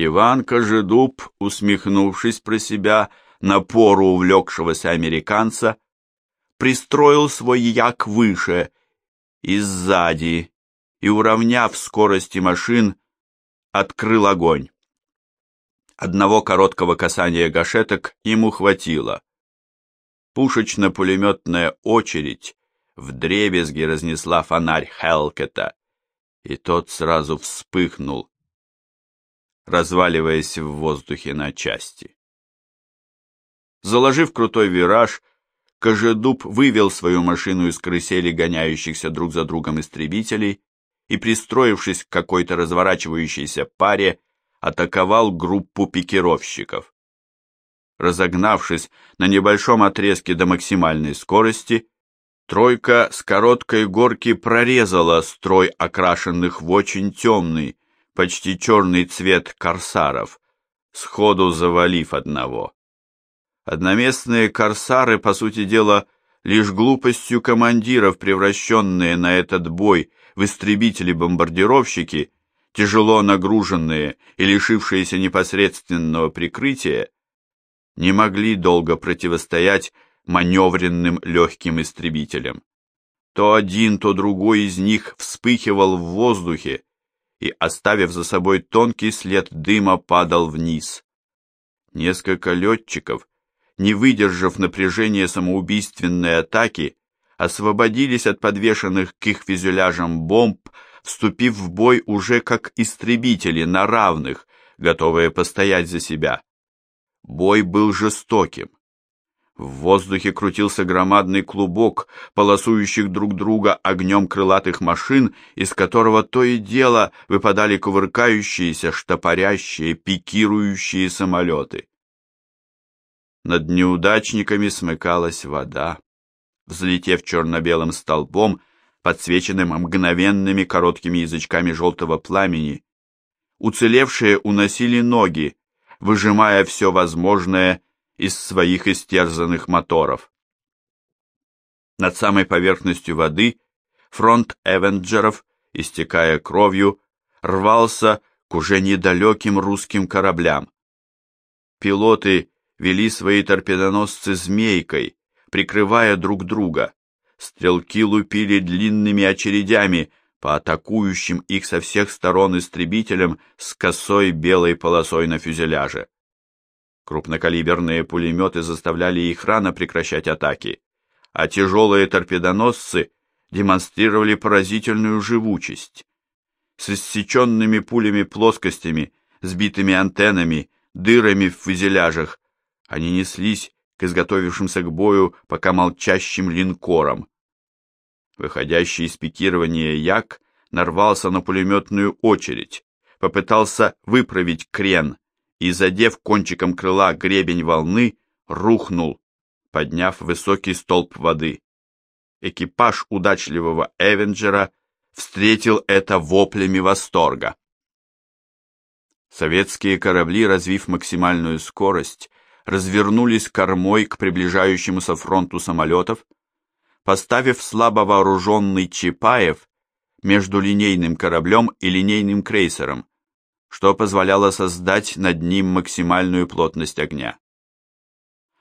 Иван Кожедуб, усмехнувшись про себя, напору увлекшегося американца, пристроил свой як выше и сзади и, уравняв скорости машин, открыл огонь. Одного короткого касания гашеток ему хватило. Пушечно-пулеметная очередь вдребезги разнесла фонарь Хелкета, и тот сразу вспыхнул, разваливаясь в воздухе на части. Заложив крутой вираж, Кожедуб вывел свою машину из карусели гоняющихся друг за другом истребителей и, пристроившись к какой-то разворачивающейся паре, атаковал группу пикировщиков. Разогнавшись на небольшом отрезке до максимальной скорости, тройка с короткой горки прорезала строй окрашенных в очень темный, почти черный цвет корсаров, сходу завалив одного. Одноместные корсары, по сути дела, лишь глупостью командиров, превращенные на этот бой в истребители-бомбардировщики, тяжело нагруженные и лишившиеся непосредственного прикрытия, не могли долго противостоять маневренным легким истребителям. То один, то другой из них вспыхивал в воздухе и, оставив за собой тонкий след дыма, падал вниз. Несколько летчиков, не выдержав напряжения самоубийственной атаки, освободились от подвешенных к их фюзеляжам бомб, вступив в бой уже как истребители на равных, готовые постоять за себя. Бой был жестоким. В воздухе крутился громадный клубок, полосующих друг друга огнем крылатых машин, из которого то и дело выпадали кувыркающиеся, штопорящие, пикирующие самолеты. Над неудачниками смыкалась вода, взлетев черно-белым столбом, подсвеченным мгновенными короткими язычками желтого пламени. Уцелевшие уносили ноги, выжимая все возможное из своих истерзанных моторов. Над самой поверхностью воды фронт Эвенджеров, истекая кровью, рвался к уже недалеким русским кораблям. Пилоты вели свои торпедоносцы змейкой, прикрывая друг друга. Стрелки лупили длинными очередями по атакующим их со всех сторон истребителям с косой белой полосой на фюзеляже. Крупнокалиберные пулеметы заставляли их рано прекращать атаки, а тяжелые торпедоносцы демонстрировали поразительную живучесть. С иссеченными пулями плоскостями, сбитыми антеннами, дырами в фюзеляжах, они неслись к изготовившимся к бою пока молчащим линкорам. Выходящий из пикирования Як нарвался на пулеметную очередь, попытался выправить крен и, задев кончиком крыла гребень волны, рухнул, подняв высокий столб воды. Экипаж удачливого Эвенджера встретил это воплями восторга. Советские корабли, развив максимальную скорость, развернулись кормой к приближающемуся фронту самолетов, поставив слабо вооруженный Чапаев между линейным кораблем и линейным крейсером, что позволяло создать над ним максимальную плотность огня.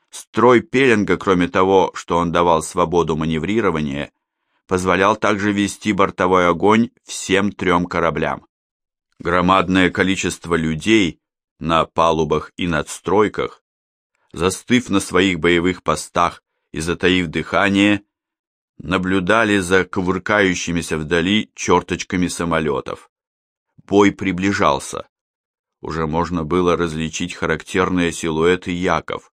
Строй пеленга, кроме того, что он давал свободу маневрирования, позволял также вести бортовой огонь всем трем кораблям. Громадное количество людей на палубах и надстройках застыв на своих боевых постах и затаив дыхание, наблюдали за кувыркающимися вдали черточками самолетов. Бой приближался. Уже можно было различить характерные силуэты яков,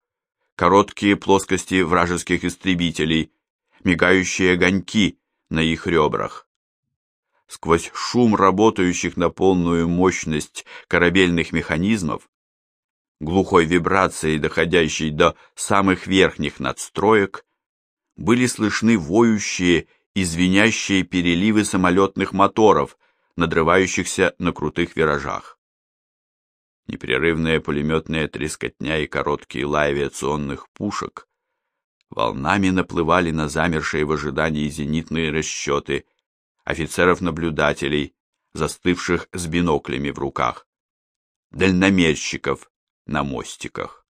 короткие плоскости вражеских истребителей, мигающие огоньки на их ребрах. Сквозь шум работающих на полную мощность корабельных механизмов глухой вибрацией, доходящей до самых верхних надстроек, были слышны воющие и звенящие переливы самолетных моторов, надрывающихся на крутых виражах. Непрерывная пулеметная трескотня и короткие лай авиационных пушек волнами наплывали на замершие в ожидании зенитные расчеты офицеров-наблюдателей, застывших с биноклями в руках. дальномерщиков на мостиках.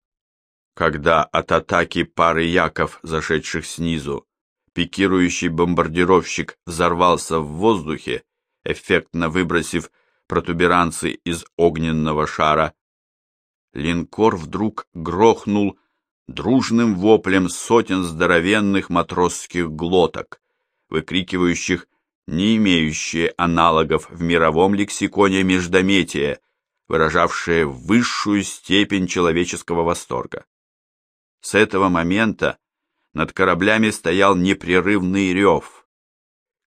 Когда от атаки пары яков, зашедших снизу, пикирующий бомбардировщик взорвался в воздухе, эффектно выбросив протуберанцы из огненного шара, линкор вдруг грохнул дружным воплем сотен здоровенных матросских глоток, выкрикивающих не имеющие аналогов в мировом лексиконе междометия, выражавшие высшую степень человеческого восторга. С этого момента над кораблями стоял непрерывный рев.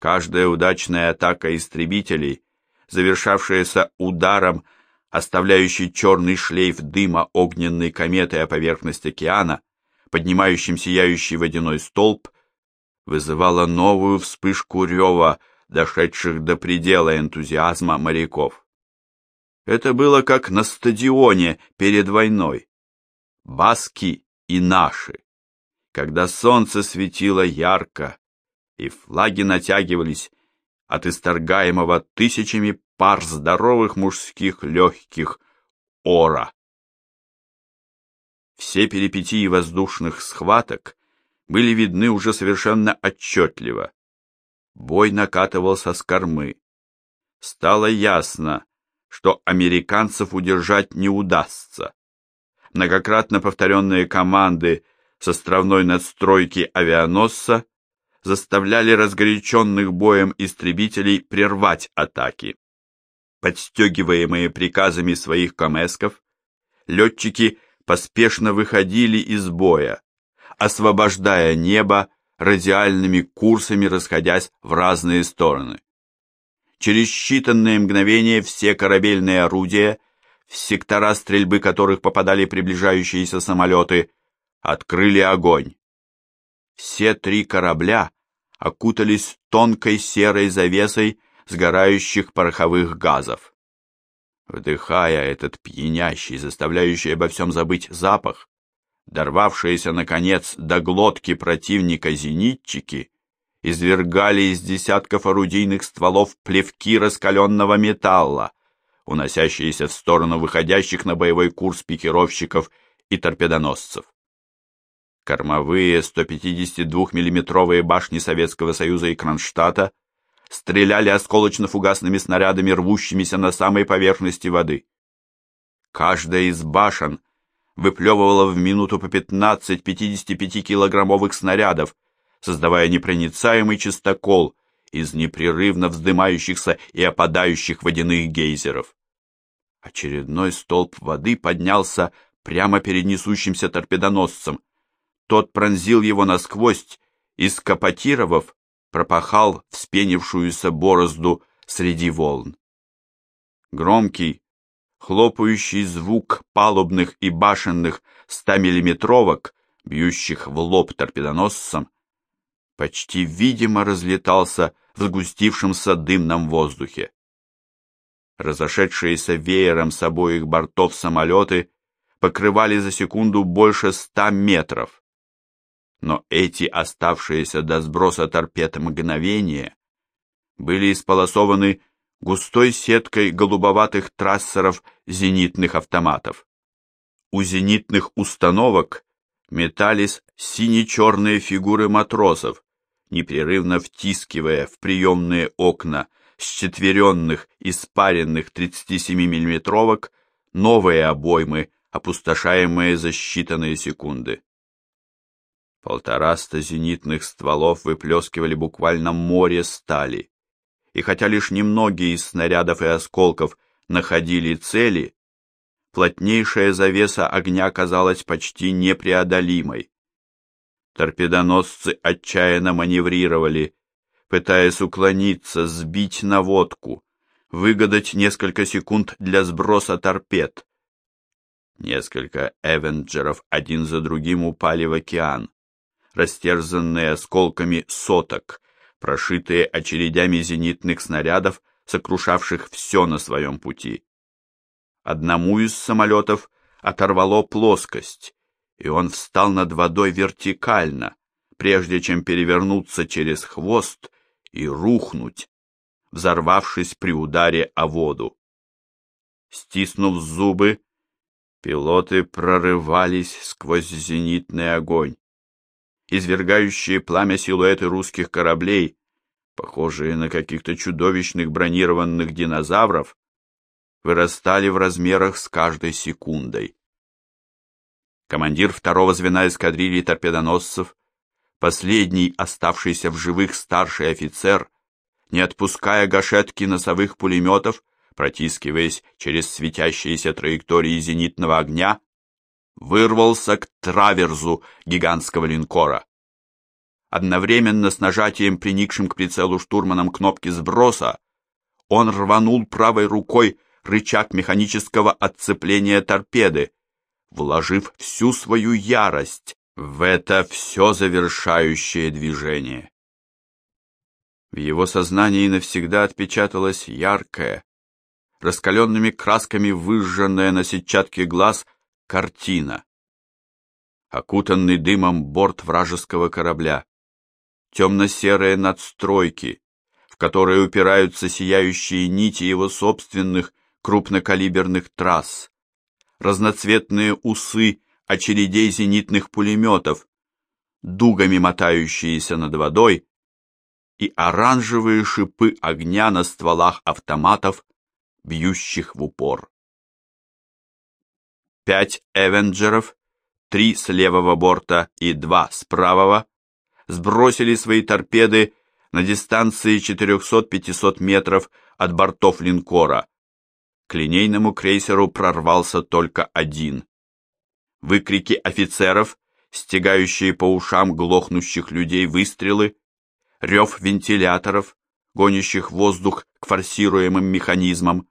Каждая удачная атака истребителей, завершавшаяся ударом, оставляющий черный шлейф дыма огненной кометы о поверхность океана, поднимающим сияющий водяной столб, вызывала новую вспышку рева, дошедших до предела энтузиазма моряков. Это было как на стадионе перед войной. Баски и наши. Когда солнце светило ярко, и флаги натягивались от исторгаемого тысячами пар здоровых мужских легких ора. Все перипетии воздушных схваток были видны уже совершенно отчетливо. Бой накатывался с кормы. Стало ясно, что американцев удержать не удастся. Многократно повторенные команды с островной надстройки авианосца заставляли разгоряченных боем истребителей прервать атаки. Подстегиваемые приказами своих комесков, летчики поспешно выходили из боя, освобождая небо радиальными курсами, расходясь в разные стороны. Через считанные мгновения все корабельные орудия, в сектора стрельбы которых попадали приближающиеся самолеты, открыли огонь. Все три корабля окутались тонкой серой завесой сгорающих пороховых газов. Вдыхая этот пьянящий, заставляющий обо всем забыть запах, дорвавшиеся, наконец, до глотки противника зенитчики извергали из десятков орудийных стволов плевки раскаленного металла, уносящиеся в сторону выходящих на боевой курс пикировщиков и торпедоносцев. Кормовые 152 миллиметровые башни Советского Союза и Кронштадта стреляли осколочно-фугасными снарядами, рвущимися на самой поверхности воды. Каждая из башен выплевывала в минуту по 15 55-килограммовых снарядов, создавая непроницаемый чистокол из непрерывно вздымающихся и опадающих водяных гейзеров. Очередной столб воды поднялся прямо перед несущимся торпедоносцем. Тот пронзил его насквозь и, скопотировав, пропахал вспенившуюся борозду среди волн. Громкий, хлопающий звук палубных и башенных стамиллиметровок, бьющих в лоб торпедоносцам, почти видимо разлетался в сгустившемся дымном воздухе. Разошедшиеся веером с обоих бортов самолеты покрывали за секунду больше ста метров. Но эти оставшиеся до сброса торпед мгновения были исполосованы густой сеткой голубоватых трассеров зенитных автоматов. У зенитных установок метались сине-черные фигуры матросов, непрерывно втискивая в приемные окна счетверенных испаренных 37 миллиметровок новые обоймы, опустошаемые за считанные секунды. Полтораста зенитных стволов выплескивали буквально море стали, и хотя лишь немногие из снарядов и осколков находили цели, плотнейшая завеса огня казалась почти непреодолимой. Торпедоносцы отчаянно маневрировали, пытаясь уклониться, сбить наводку, выгадать несколько секунд для сброса торпед. Несколько эвенджеров один за другим упали в океан, растерзанные осколками соток, прошитые очередями зенитных снарядов, сокрушавших все на своем пути. Одному из самолетов оторвало плоскость, и он встал над водой вертикально, прежде чем перевернуться через хвост и рухнуть, взорвавшись при ударе о воду. Стиснув зубы, пилоты прорывались сквозь зенитный огонь. Извергающие пламя силуэты русских кораблей, похожие на каких-то чудовищных бронированных динозавров, вырастали в размерах с каждой секундой. Командир второго звена эскадрильи торпедоносцев, последний оставшийся в живых старший офицер, не отпуская гашетки носовых пулеметов, протискиваясь через светящиеся траектории зенитного огня, вырвался к траверзу гигантского линкора. Одновременно с нажатием, приникшим к прицелу штурманом кнопки сброса, он рванул правой рукой рычаг механического отцепления торпеды, вложив всю свою ярость в это все завершающее движение. В его сознании навсегда отпечаталась яркая, раскаленными красками выжженная на сетчатке глаз картина. Окутанный дымом борт вражеского корабля, темно-серые надстройки, в которые упираются сияющие нити его собственных крупнокалиберных трасс, разноцветные усы очередей зенитных пулеметов, дугами мотающиеся над водой, и оранжевые шипы огня на стволах автоматов, бьющих в упор. Пять «Эвенджеров», три с левого борта и два с правого, сбросили свои торпеды на дистанции 400-500 метров от бортов линкора, к линейному крейсеру прорвался только один. Выкрики офицеров, стегающие по ушам глохнущих людей выстрелы, рев вентиляторов, гонящих воздух к форсируемым механизмам,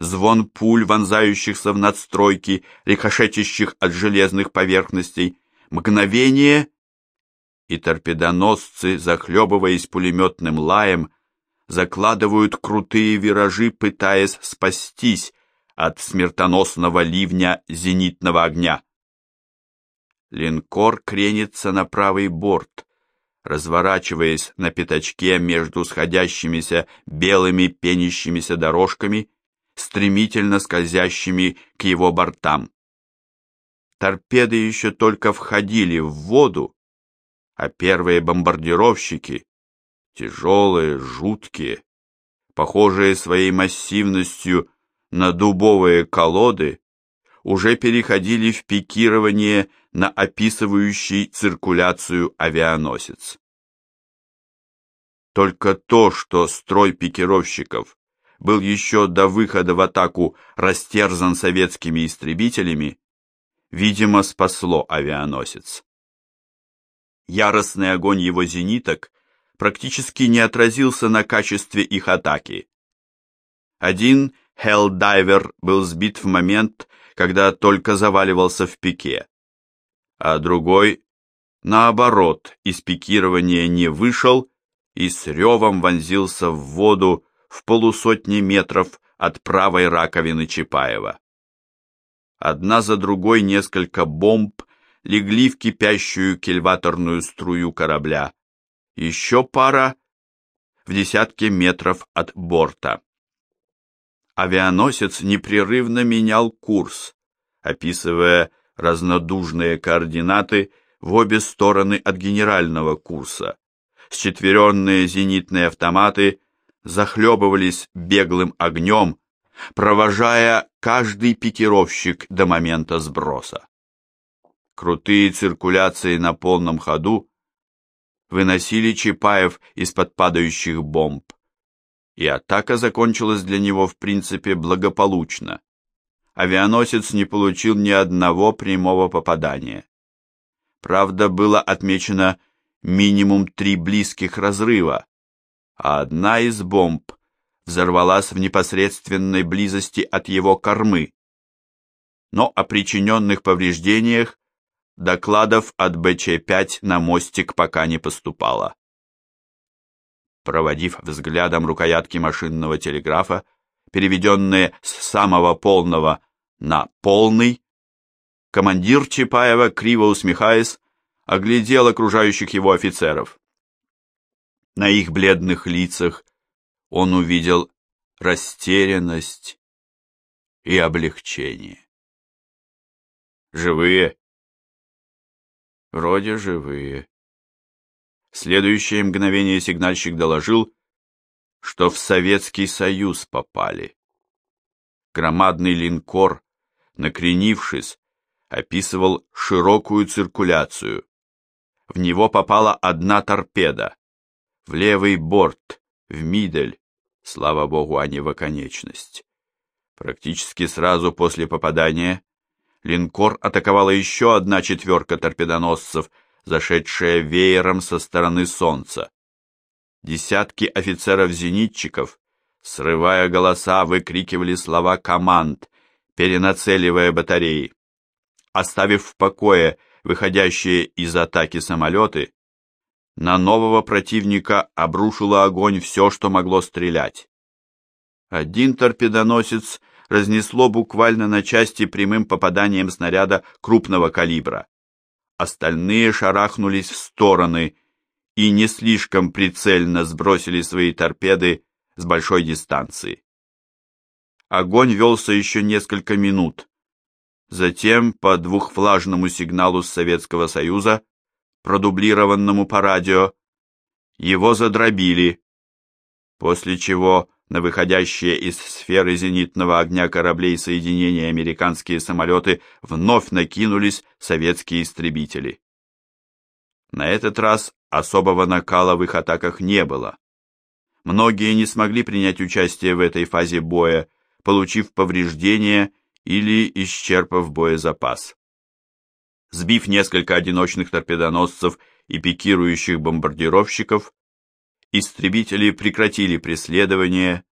звон пуль, вонзающихся в надстройки, рикошетящих от железных поверхностей, мгновение, и торпедоносцы, захлебываясь пулеметным лаем, закладывают крутые виражи, пытаясь спастись от смертоносного ливня зенитного огня. Линкор кренится на правый борт, разворачиваясь на пятачке между сходящимися белыми пенящимися дорожками, стремительно скользящими к его бортам. Торпеды еще только входили в воду, а первые бомбардировщики тяжелые, жуткие, похожие своей массивностью на дубовые колоды, уже переходили в пикирование на описывающий циркуляцию авианосец. Только то, что строй пикировщиков был еще до выхода в атаку растерзан советскими истребителями, видимо, спасло авианосец. Яростный огонь его зениток практически не отразился на качестве их атаки. Один Хеллдайвер был сбит в момент, когда только заваливался в пике, а другой, наоборот, из пикирования не вышел и с ревом вонзился в воду в полусотни метров от правой раковины Чапаева. Одна за другой несколько бомб легли в кипящую кильваторную струю корабля, еще пара в десятке метров от борта. Авианосец непрерывно менял курс, описывая разнодужные координаты в обе стороны от генерального курса. Счетверенные зенитные автоматы захлебывались беглым огнем, провожая каждый пикировщик до момента сброса. Крутые циркуляции на полном ходу выносили Чапаев из-под падающих бомб. И атака закончилась для него в принципе благополучно. Авианосец не получил ни одного прямого попадания. Правда, было отмечено минимум три близких разрыва, а одна из бомб взорвалась в непосредственной близости от его кормы. Но о причиненных повреждениях Докладов от БЧ-5 на мостик пока не поступало. Проводив взглядом рукоятки машинного телеграфа, переведенные с самого полного на полный, командир Чапаева, криво усмехаясь, оглядел окружающих его офицеров. На их бледных лицах он увидел растерянность и облегчение. Живые? Вроде живые. В следующее мгновение сигнальщик доложил, что в Советский Союз попали. Громадный линкор, накренившись, описывал широкую циркуляцию. В него попала одна торпеда. В левый борт, в мидель, слава богу, а не в оконечность. Практически сразу после попадания линкор атаковала еще одна четверка торпедоносцев, зашедшая веером со стороны солнца. Десятки офицеров-зенитчиков, срывая голоса, выкрикивали слова команд, перенацеливая батареи. Оставив в покое выходящие из атаки самолеты, на нового противника обрушило огонь все, что могло стрелять. Один торпедоносец разнесло буквально на части прямым попаданием снаряда крупного калибра. Остальные шарахнулись в стороны и не слишком прицельно сбросили свои торпеды с большой дистанции. Огонь велся еще несколько минут. Затем, по двухфлажному сигналу с Советского Союза, продублированному по радио, его задробили, после чего на выходящие из сферы зенитного огня кораблей соединения американские самолеты вновь накинулись советские истребители. На этот раз особого накала в их атаках не было. Многие не смогли принять участие в этой фазе боя, получив повреждения или исчерпав боезапас. Сбив несколько одиночных торпедоносцев и пикирующих бомбардировщиков, истребители прекратили преследование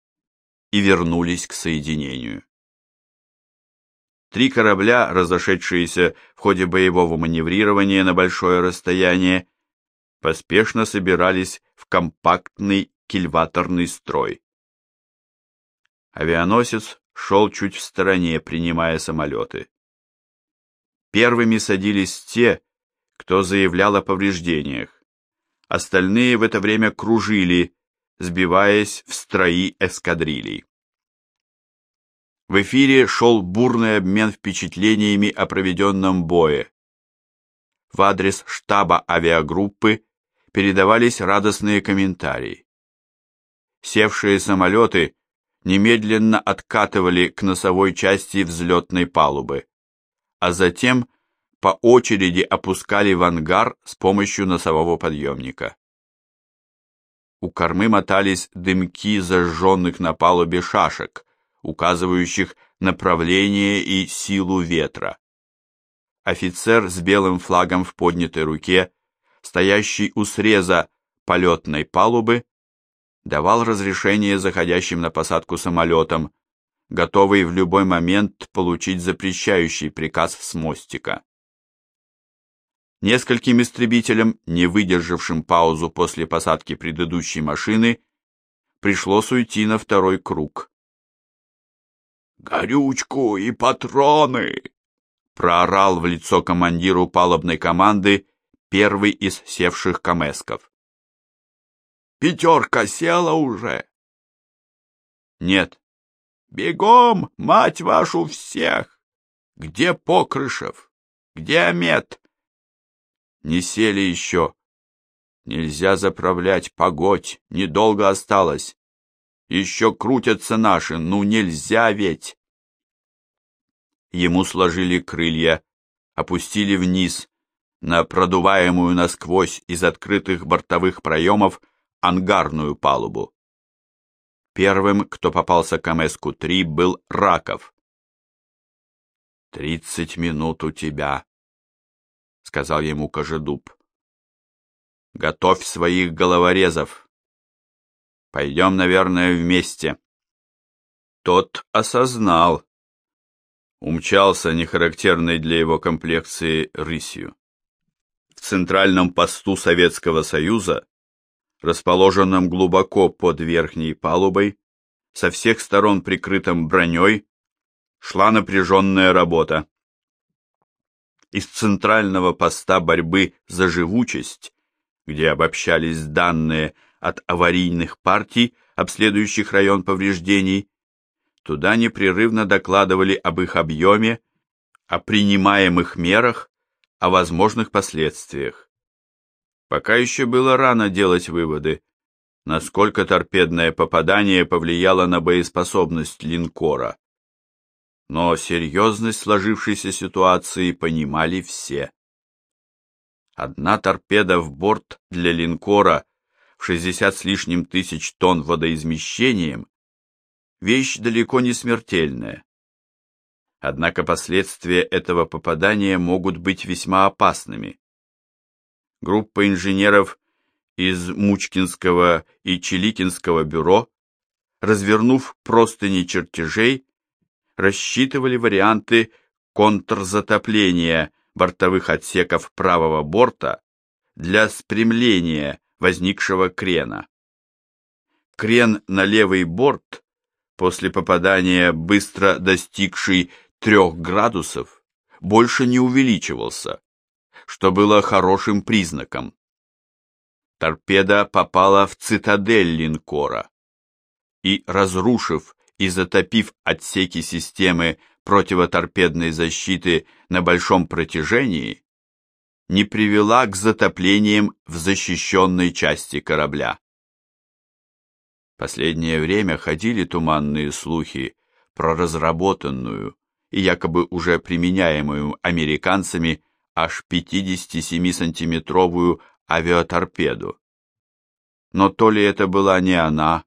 и вернулись к соединению. Три корабля, разошедшиеся в ходе боевого маневрирования на большое расстояние, поспешно собирались в компактный кильваторный строй. Авианосец шел чуть в стороне, принимая самолеты. Первыми садились те, кто заявлял о повреждениях. Остальные в это время кружили, сбиваясь в строи эскадрилей. В эфире шел бурный обмен впечатлениями о проведенном бое. В адрес штаба авиагруппы передавались радостные комментарии. Севшие самолеты немедленно откатывали к носовой части взлетной палубы, а затем по очереди опускали в ангар с помощью носового подъемника. У кормы мотались дымки зажженных на палубе шашек, указывающих направление и силу ветра. Офицер с белым флагом в поднятой руке, стоящий у среза полетной палубы, давал разрешение заходящим на посадку самолетам, готовый в любой момент получить запрещающий приказ с мостика. Нескольким истребителям, не выдержавшим паузу после посадки предыдущей машины, пришлось уйти на второй круг. «Горючку и патроны!» проорал в лицо командиру палубной команды первый из севших камесков. «Пятерка села уже?» «Нет». «Бегом, мать вашу, всех! Где Покрышев? Где Амет? Не сели еще. Нельзя заправлять, погодь, недолго осталось. Еще крутятся наши, ну нельзя ведь. Ему сложили крылья, опустили вниз, на продуваемую насквозь из открытых бортовых проемов ангарную палубу. Первым, кто попался к МСК-3, был Раков. «Тридцать минут у тебя», сказал ему Кожедуб. Готовь своих головорезов. Пойдем, наверное, вместе. Тот осознал. Умчался нехарактерной для его комплекции рысью. В центральном посту Советского Союза, расположенном глубоко под верхней палубой, со всех сторон прикрытым броней, шла напряженная работа из центрального поста борьбы за живучесть, где обобщались данные от аварийных партий, обследующих район повреждений, Туда непрерывно докладывали об их объеме, о принимаемых мерах, о возможных последствиях. Пока еще было рано делать выводы, насколько торпедное попадание повлияло на боеспособность линкора. Но серьезность сложившейся ситуации понимали все. Одна торпеда в борт для линкора в 60 с лишним тысяч тонн водоизмещением – вещь далеко не смертельная. Однако последствия этого попадания могут быть весьма опасными. Группа инженеров из Мучкинского и Челикинского бюро, развернув простыни чертежей, рассчитывали варианты контрзатопления бортовых отсеков правого борта для спрямления возникшего крена. Крен на левый борт, после попадания быстро достигший трех градусов, больше не увеличивался, что было хорошим признаком. Торпеда попала в цитадель линкора и, разрушив и затопив отсеки системы противоторпедной защиты на большом протяжении, не привела к затоплениям в защищенной части корабля. Последнее время ходили туманные слухи про разработанную и якобы уже применяемую американцами аж 57-сантиметровую авиаторпеду. Но то ли это была не она,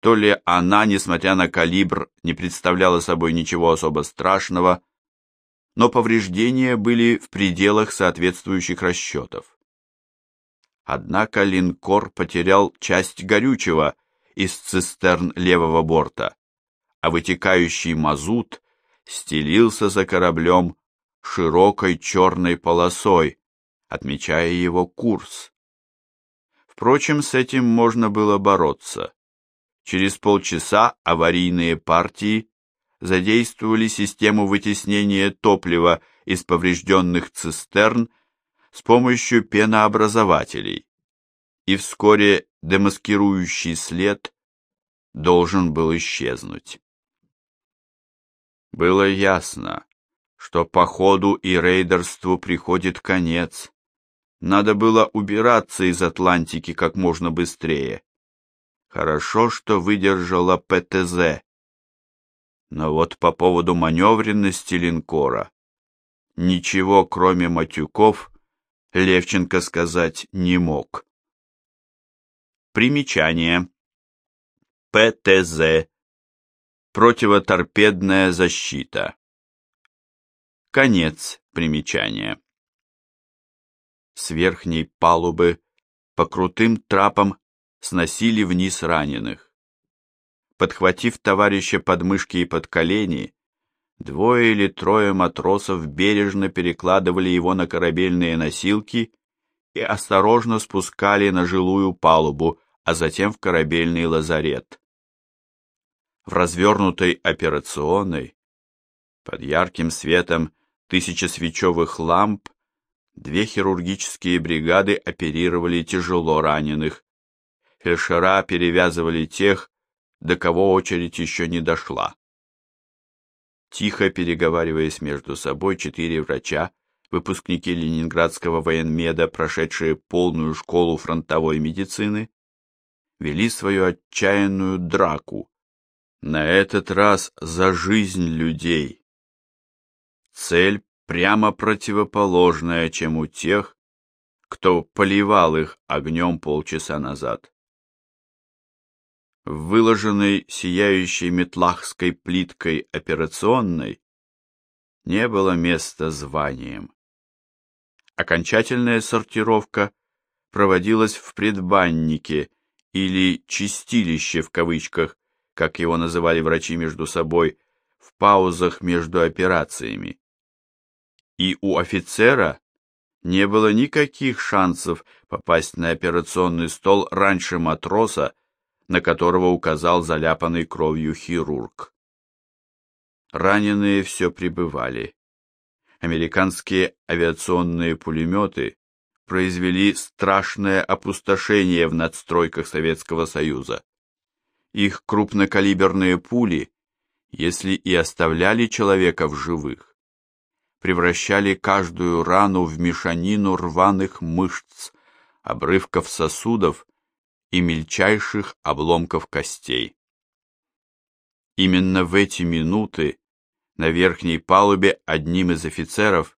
то ли она, несмотря на калибр, не представляла собой ничего особо страшного, но повреждения были в пределах соответствующих расчетов. Однако линкор потерял часть горючего из цистерн левого борта, а вытекающий мазут стелился за кораблем широкой черной полосой, отмечая его курс. Впрочем, с этим можно было бороться. Через полчаса аварийные партии задействовали систему вытеснения топлива из поврежденных цистерн с помощью пенообразователей, и вскоре демаскирующий след должен был исчезнуть. Было ясно, что походу и рейдерству приходит конец. Надо было убираться из Атлантики как можно быстрее. Хорошо, что выдержала ПТЗ. Но вот по поводу маневренности линкора ничего, кроме матюков, Левченко сказать не мог. Примечание. ПТЗ. Противоторпедная защита. Конец примечания. С верхней палубы по крутым трапам сносили вниз раненых. Подхватив товарища под мышки и под колени, двое или трое матросов бережно перекладывали его на корабельные носилки и осторожно спускали на жилую палубу, а затем в корабельный лазарет. В развернутой операционной, под ярким светом тысячесвечевых ламп, две хирургические бригады оперировали тяжело раненых, фельдшера перевязывали тех, до кого очередь еще не дошла. Тихо переговариваясь между собой, четыре врача, выпускники Ленинградского военмеда, прошедшие полную школу фронтовой медицины, вели свою отчаянную драку, на этот раз за жизнь людей. Цель прямо противоположная, чем у тех, кто поливал их огнем полчаса назад в выложенной сияющей метлахской плиткой операционной не было места званием. Окончательная сортировка проводилась в предбаннике или чистилище в кавычках, как его называли врачи между собой, в паузах между операциями. И у офицера не было никаких шансов попасть на операционный стол раньше матроса, на которого указал заляпанный кровью хирург. Раненые все прибывали. Американские авиационные пулеметы произвели страшное опустошение в надстройках Советского Союза. Их крупнокалиберные пули если и оставляли человека в живых, превращали каждую рану в мешанину рваных мышц, обрывков сосудов и мельчайших обломков костей. Именно в эти минуты на верхней палубе одним из офицеров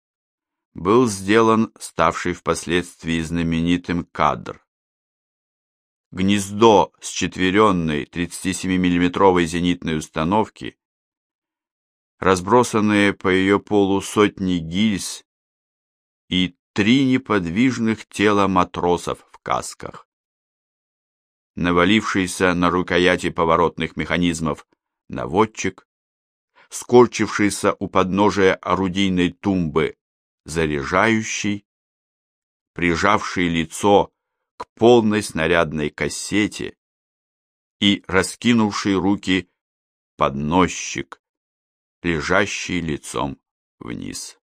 был сделан ставший впоследствии знаменитым кадр. Гнездо с четверенной 37-миллиметровой зенитной установки, разбросанные по ее полу сотни гильз и три неподвижных тела матросов в касках. Навалившийся на рукояти поворотных механизмов наводчик, скорчившийся у подножия орудийной тумбы заряжающий, прижавший лицо к полной снарядной кассете и раскинувший руки подносчик, лежащий лицом вниз.